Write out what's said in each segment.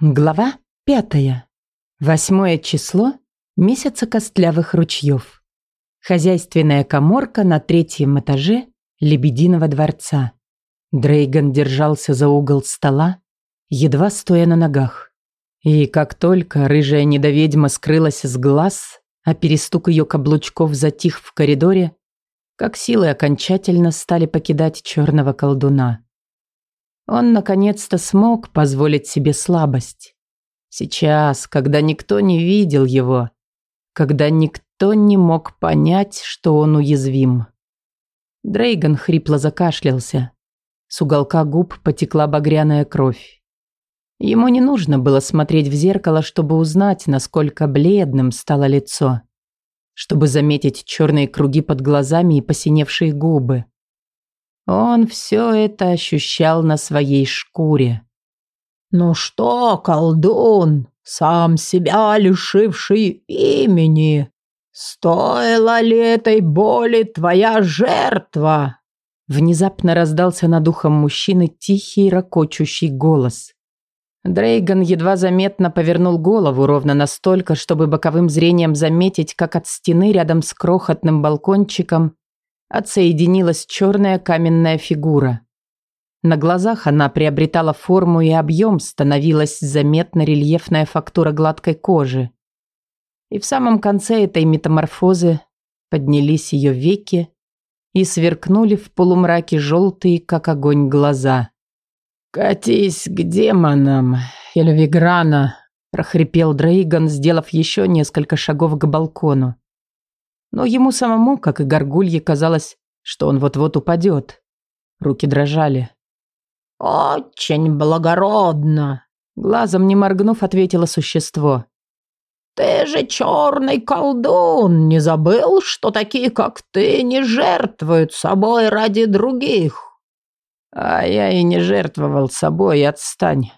Глава пятая. Восьмое число месяца костлявых ручьев. Хозяйственная коморка на третьем этаже Лебединого дворца. Дрейган держался за угол стола, едва стоя на ногах. И как только рыжая недоведьма скрылась с глаз, а перестук ее каблучков затих в коридоре, как силы окончательно стали покидать черного колдуна. Он наконец-то смог позволить себе слабость. Сейчас, когда никто не видел его, когда никто не мог понять, что он уязвим. Дрейган хрипло закашлялся. С уголка губ потекла багряная кровь. Ему не нужно было смотреть в зеркало, чтобы узнать, насколько бледным стало лицо. Чтобы заметить черные круги под глазами и посиневшие губы. Он все это ощущал на своей шкуре. «Ну что, колдун, сам себя лишивший имени, стоила ли этой боли твоя жертва?» Внезапно раздался над ухом мужчины тихий, ракочущий голос. Дрейган едва заметно повернул голову ровно настолько, чтобы боковым зрением заметить, как от стены рядом с крохотным балкончиком отсоединилась черная каменная фигура. На глазах она приобретала форму и объем, становилась заметна рельефная фактура гладкой кожи. И в самом конце этой метаморфозы поднялись ее веки и сверкнули в полумраке желтые, как огонь, глаза. «Катись к демонам, Эльвиграна!» – прохрипел Дрейган, сделав еще несколько шагов к балкону. Но ему самому, как и горгулье, казалось, что он вот-вот упадет. Руки дрожали. «Очень благородно!» Глазом не моргнув, ответило существо. «Ты же черный колдун! Не забыл, что такие, как ты, не жертвуют собой ради других?» «А я и не жертвовал собой, отстань.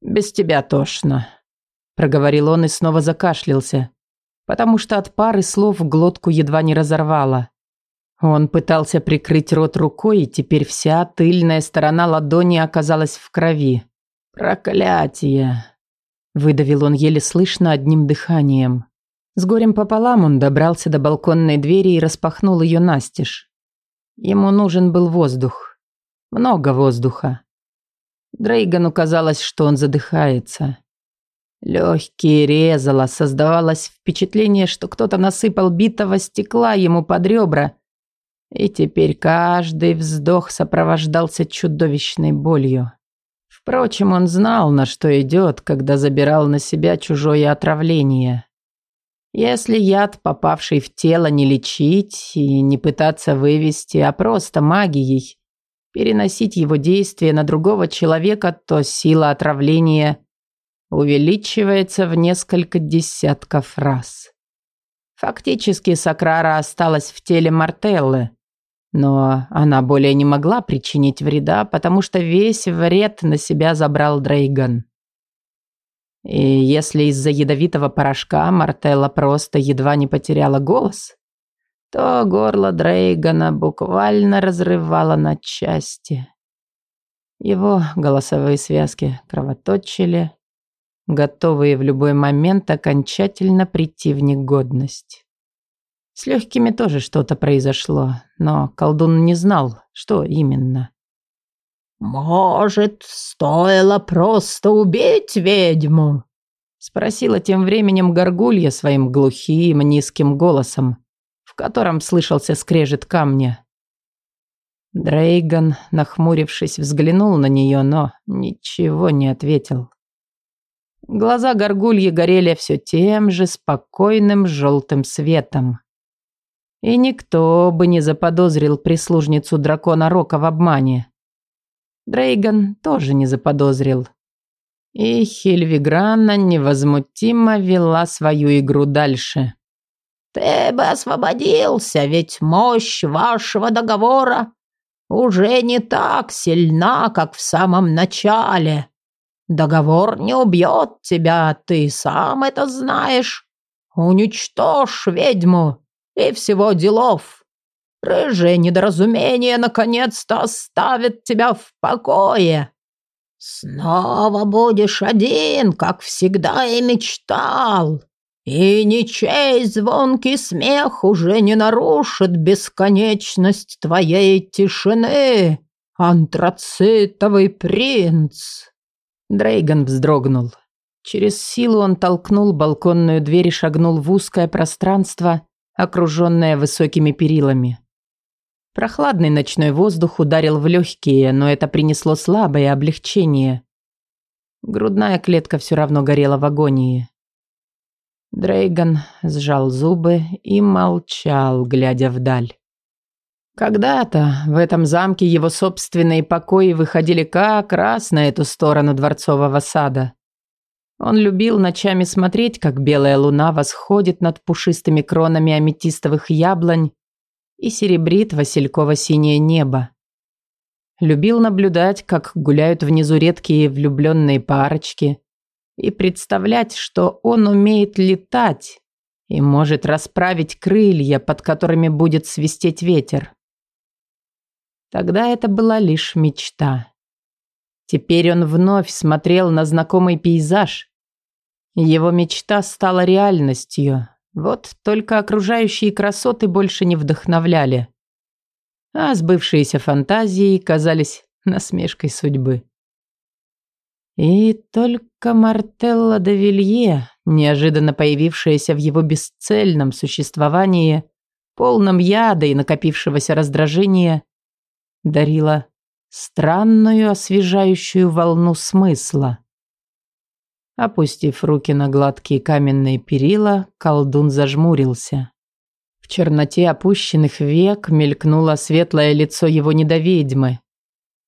Без тебя тошно», — проговорил он и снова закашлялся потому что от пары слов глотку едва не разорвало. Он пытался прикрыть рот рукой, и теперь вся тыльная сторона ладони оказалась в крови. «Проклятие!» Выдавил он еле слышно одним дыханием. С горем пополам он добрался до балконной двери и распахнул ее настежь. Ему нужен был воздух. Много воздуха. Дрейгану казалось, что он задыхается. Легкие резало, создавалось впечатление, что кто-то насыпал битого стекла ему под ребра, и теперь каждый вздох сопровождался чудовищной болью. Впрочем, он знал, на что идет, когда забирал на себя чужое отравление. Если яд, попавший в тело, не лечить и не пытаться вывести, а просто магией, переносить его действие на другого человека, то сила отравления увеличивается в несколько десятков раз. Фактически Сакрара осталась в теле Мартеллы, но она более не могла причинить вреда, потому что весь вред на себя забрал Дрейган. И если из-за ядовитого порошка Мартелла просто едва не потеряла голос, то горло Дрейгана буквально разрывало на части. Его голосовые связки кровоточили, готовые в любой момент окончательно прийти в негодность. С легкими тоже что-то произошло, но колдун не знал, что именно. «Может, стоило просто убить ведьму?» Спросила тем временем горгулья своим глухим низким голосом, в котором слышался скрежет камня. Дрейган, нахмурившись, взглянул на нее, но ничего не ответил. Глаза горгульи горели все тем же спокойным желтым светом. И никто бы не заподозрил прислужницу дракона Рока в обмане. Дрейган тоже не заподозрил. И Хельвиграна невозмутимо вела свою игру дальше. «Ты бы освободился, ведь мощь вашего договора уже не так сильна, как в самом начале», Договор не убьет тебя, ты сам это знаешь. Уничтожь ведьму и всего делов. Рыжее недоразумение наконец-то оставит тебя в покое. «Снова будешь один, как всегда и мечтал, и ничей звонкий смех уже не нарушит бесконечность твоей тишины, антрацитовый принц!» Дрейган вздрогнул. Через силу он толкнул балконную дверь и шагнул в узкое пространство, окруженное высокими перилами. Прохладный ночной воздух ударил в легкие, но это принесло слабое облегчение. Грудная клетка все равно горела в агонии. Дрейган сжал зубы и молчал, глядя вдаль. Когда-то в этом замке его собственные покои выходили как раз на эту сторону дворцового сада. Он любил ночами смотреть, как белая луна восходит над пушистыми кронами аметистовых яблонь и серебрит васильково-синее небо. Любил наблюдать, как гуляют внизу редкие влюбленные парочки, и представлять, что он умеет летать и может расправить крылья, под которыми будет свистеть ветер. Тогда это была лишь мечта. Теперь он вновь смотрел на знакомый пейзаж. Его мечта стала реальностью. Вот только окружающие красоты больше не вдохновляли. А сбывшиеся фантазии казались насмешкой судьбы. И только Мартелла де Вилье, неожиданно появившаяся в его бесцельном существовании, полном яда и накопившегося раздражения, дарила странную освежающую волну смысла. Опустив руки на гладкие каменные перила, колдун зажмурился. В черноте опущенных век мелькнуло светлое лицо его недоведьмы.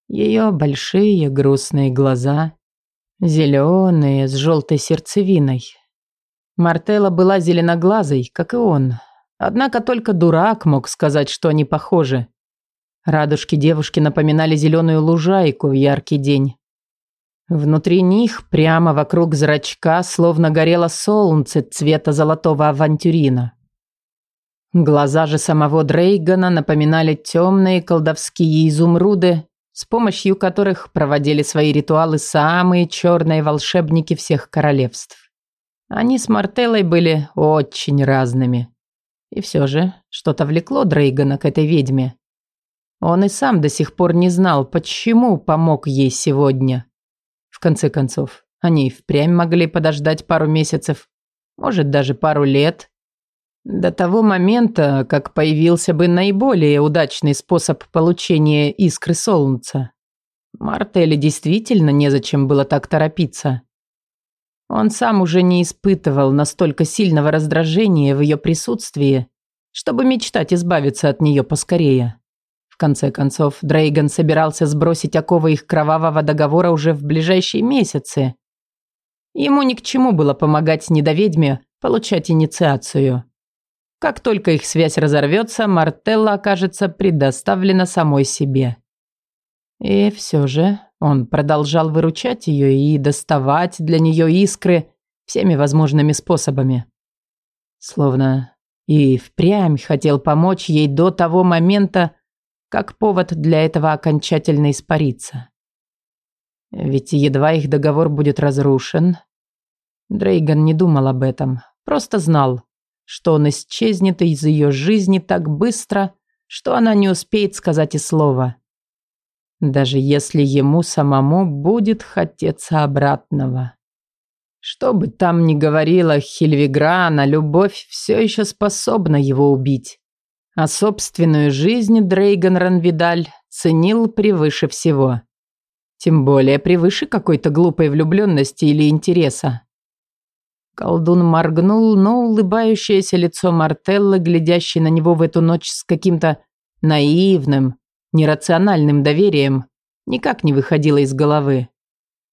Ее большие грустные глаза, зеленые, с желтой сердцевиной. Мартелла была зеленоглазой, как и он. Однако только дурак мог сказать, что они похожи. Радужки девушки напоминали зеленую лужайку в яркий день. Внутри них, прямо вокруг зрачка, словно горело солнце цвета золотого авантюрина. Глаза же самого Дрейгана напоминали темные колдовские изумруды, с помощью которых проводили свои ритуалы самые черные волшебники всех королевств. Они с Мартеллой были очень разными. И все же что-то влекло Дрейгана к этой ведьме. Он и сам до сих пор не знал, почему помог ей сегодня. В конце концов, они и впрямь могли подождать пару месяцев, может, даже пару лет. До того момента, как появился бы наиболее удачный способ получения искры солнца. Мартеле действительно незачем было так торопиться. Он сам уже не испытывал настолько сильного раздражения в ее присутствии, чтобы мечтать избавиться от нее поскорее. В конце концов, Дрейган собирался сбросить оковы их кровавого договора уже в ближайшие месяцы. Ему ни к чему было помогать недоведьме получать инициацию. Как только их связь разорвется, Мартелла окажется предоставлена самой себе. И все же он продолжал выручать ее и доставать для нее искры всеми возможными способами. Словно и впрямь хотел помочь ей до того момента, как повод для этого окончательно испариться. Ведь едва их договор будет разрушен, Дрейган не думал об этом, просто знал, что он исчезнет из ее жизни так быстро, что она не успеет сказать и слова. Даже если ему самому будет хотеться обратного. Что бы там ни говорила Хильвиграна, любовь все еще способна его убить. А собственную жизнь Дрейган Ранвидаль ценил превыше всего. Тем более превыше какой-то глупой влюбленности или интереса. Колдун моргнул, но улыбающееся лицо Мартелла, глядящее на него в эту ночь с каким-то наивным, нерациональным доверием, никак не выходило из головы.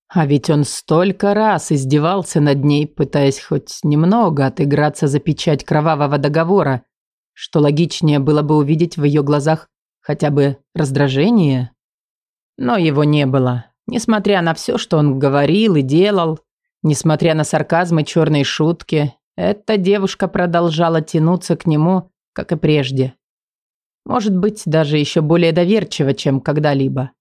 А ведь он столько раз издевался над ней, пытаясь хоть немного отыграться за печать кровавого договора, что логичнее было бы увидеть в ее глазах хотя бы раздражение. Но его не было. Несмотря на все, что он говорил и делал, несмотря на сарказм и черные шутки, эта девушка продолжала тянуться к нему, как и прежде. Может быть, даже еще более доверчиво, чем когда-либо.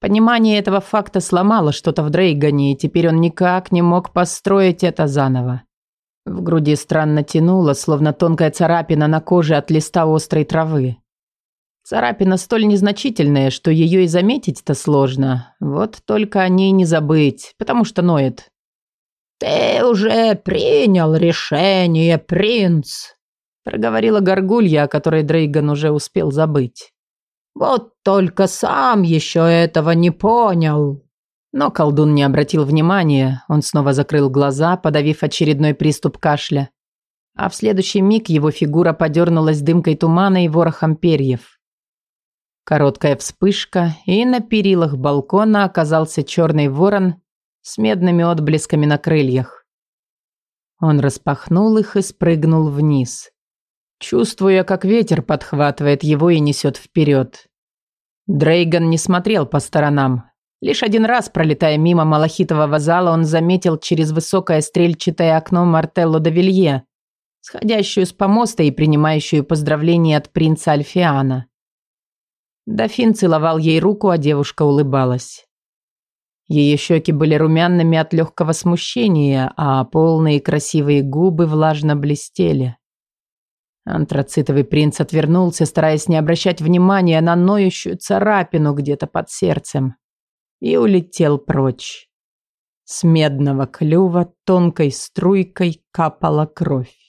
Понимание этого факта сломало что-то в Дрейгане, и теперь он никак не мог построить это заново. В груди странно тянуло, словно тонкая царапина на коже от листа острой травы. Царапина столь незначительная, что ее и заметить-то сложно. Вот только о ней не забыть, потому что ноет. «Ты уже принял решение, принц», — проговорила горгулья, о которой Дрейган уже успел забыть. «Вот только сам еще этого не понял». Но колдун не обратил внимания, он снова закрыл глаза, подавив очередной приступ кашля. А в следующий миг его фигура подернулась дымкой тумана и ворохом перьев. Короткая вспышка, и на перилах балкона оказался черный ворон с медными отблесками на крыльях. Он распахнул их и спрыгнул вниз, чувствуя, как ветер подхватывает его и несет вперед. Дрейган не смотрел по сторонам. Лишь один раз, пролетая мимо малахитового зала, он заметил через высокое стрельчатое окно Мартелло де Вилье, сходящую с помоста и принимающую поздравления от принца Альфиана. Дофин целовал ей руку, а девушка улыбалась. Ее щеки были румяными от легкого смущения, а полные красивые губы влажно блестели. Антрацитовый принц отвернулся, стараясь не обращать внимания на ноющую царапину где-то под сердцем, и улетел прочь. С медного клюва тонкой струйкой капала кровь.